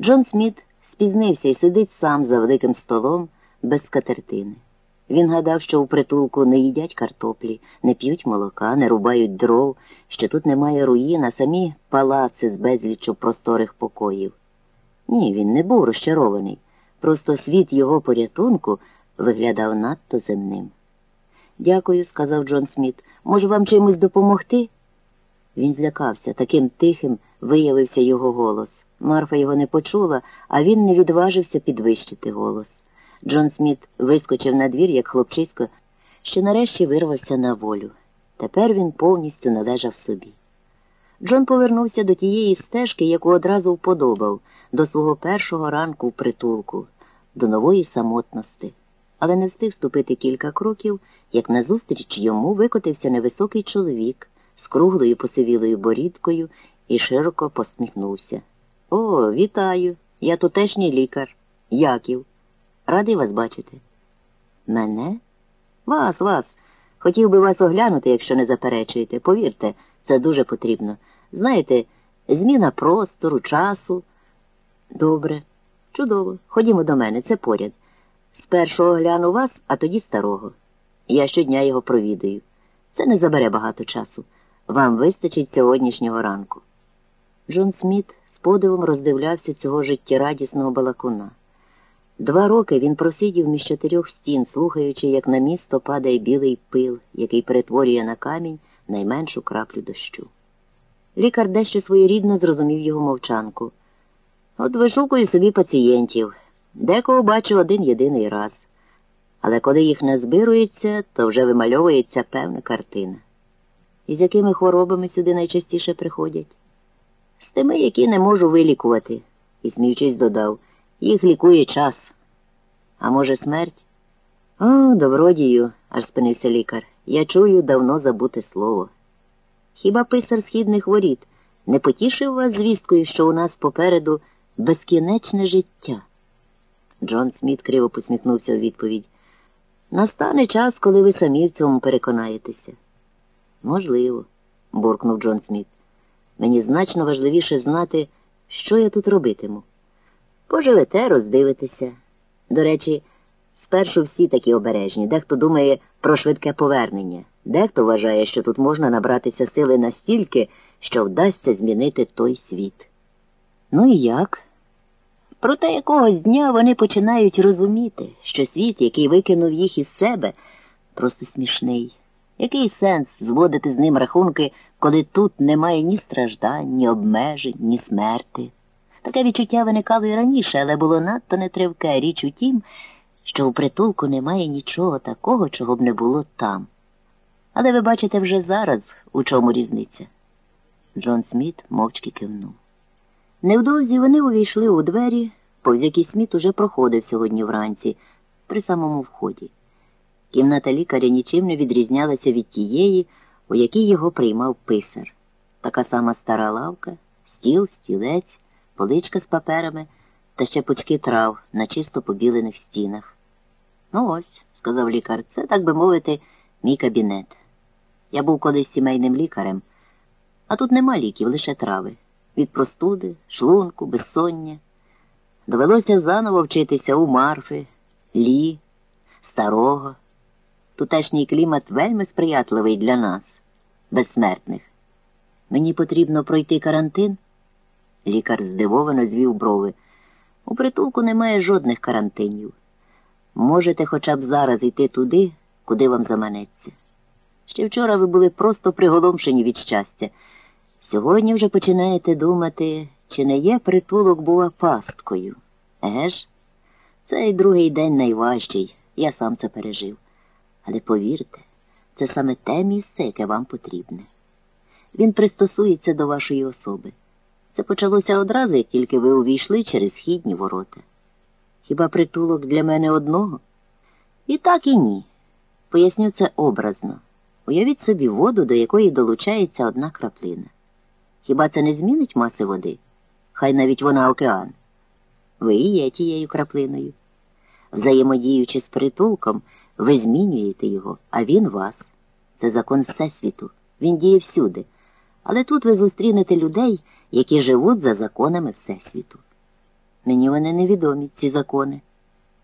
Джон Сміт спізнився і сидить сам за великим столом без скатертини. Він гадав, що у притулку не їдять картоплі, не п'ють молока, не рубають дров, що тут немає руїн, а самі палаци з безліччю просторих покоїв. Ні, він не був розчарований. Просто світ його порятунку виглядав надто земним. Дякую, сказав Джон Сміт. Може, вам чимось допомогти? Він злякався, таким тихим виявився його голос. Марфа його не почула, а він не відважився підвищити голос. Джон Сміт вискочив на двір, як хлопчисько, що нарешті вирвався на волю. Тепер він повністю належав собі. Джон повернувся до тієї стежки, яку одразу вподобав, до свого першого ранку в притулку, до нової самотності, але не встиг ступити кілька кроків, як назустріч йому викотився невисокий чоловік з круглою посивілою борідкою і широко посміхнувся. О, вітаю! Я тутешній лікар. Яків. Радий вас бачити. Мене? Вас, вас. Хотів би вас оглянути, якщо не заперечуєте. Повірте, це дуже потрібно. Знаєте, зміна простору, часу. Добре, чудово. Ходімо до мене, це поряд. Спершу огляну вас, а тоді старого. Я щодня його провідаю. Це не забере багато часу. Вам вистачить сьогоднішнього ранку. Джон Сміт подивом роздивлявся цього життєрадісного балакуна. Два роки він просидів між чотирьох стін, слухаючи, як на місто падає білий пил, який перетворює на камінь найменшу краплю дощу. Лікар дещо своєрідно зрозумів його мовчанку. От вишукую собі пацієнтів, декого бачу один єдиний раз. Але коли їх не збирується, то вже вимальовується певна картина. І з якими хворобами сюди найчастіше приходять? З тими, які не можу вилікувати, і сміючись додав, їх лікує час. А може, смерть? О, добродію, аж спинився лікар. Я чую давно забуте слово. Хіба писар східних воріт не потішив вас звісткою, що у нас попереду безкінечне життя? Джон Сміт криво посміхнувся у відповідь. Настане час, коли ви самі в цьому переконаєтеся. Можливо, буркнув Джон Сміт. Мені значно важливіше знати, що я тут робитиму. Поживете, роздивитеся. До речі, спершу всі такі обережні. Дехто думає про швидке повернення, дехто вважає, що тут можна набратися сили настільки, що вдасться змінити той світ. Ну і як? Проте якогось дня вони починають розуміти, що світ, який викинув їх із себе, просто смішний. Який сенс зводити з ним рахунки, коли тут немає ні страждань, ні обмежень, ні смерти? Таке відчуття виникало і раніше, але було надто нетривке річ у тім, що у притулку немає нічого такого, чого б не було там. Але ви бачите вже зараз, у чому різниця. Джон Сміт мовчки кивнув. Невдовзі вони увійшли у двері, повз які Сміт уже проходив сьогодні вранці, при самому вході. Кімната лікаря нічим не відрізнялася від тієї, у якій його приймав писар. Така сама стара лавка, стіл, стілець, поличка з паперами та ще пучки трав на чисто побілених стінах. Ну ось, сказав лікар, це, так би мовити, мій кабінет. Я був колись сімейним лікарем, а тут нема ліків, лише трави. Від простуди, шлунку, безсоння. Довелося заново вчитися у марфи, лі, старого. Тутешній клімат вельми сприятливий для нас, безсмертних. Мені потрібно пройти карантин. Лікар здивовано звів брови. У притулку немає жодних карантинів. Можете хоча б зараз йти туди, куди вам заманеться. Ще вчора ви були просто приголомшені від щастя. Сьогодні вже починаєте думати, чи не є притулок бува пасткою. Еге ж? Цей другий день найважчий, я сам це пережив. Але повірте, це саме те місце, яке вам потрібне. Він пристосується до вашої особи. Це почалося одразу, як тільки ви увійшли через східні ворота. Хіба притулок для мене одного? І так, і ні. Поясню це образно. Уявіть собі воду, до якої долучається одна краплина. Хіба це не змінить маси води? Хай навіть вона океан. Ви і є тією краплиною. Взаємодіючи з притулком, ви змінюєте його, а він вас. Це закон Всесвіту. Він діє всюди. Але тут ви зустрінете людей, які живуть за законами Всесвіту. Мені вони невідомі, ці закони.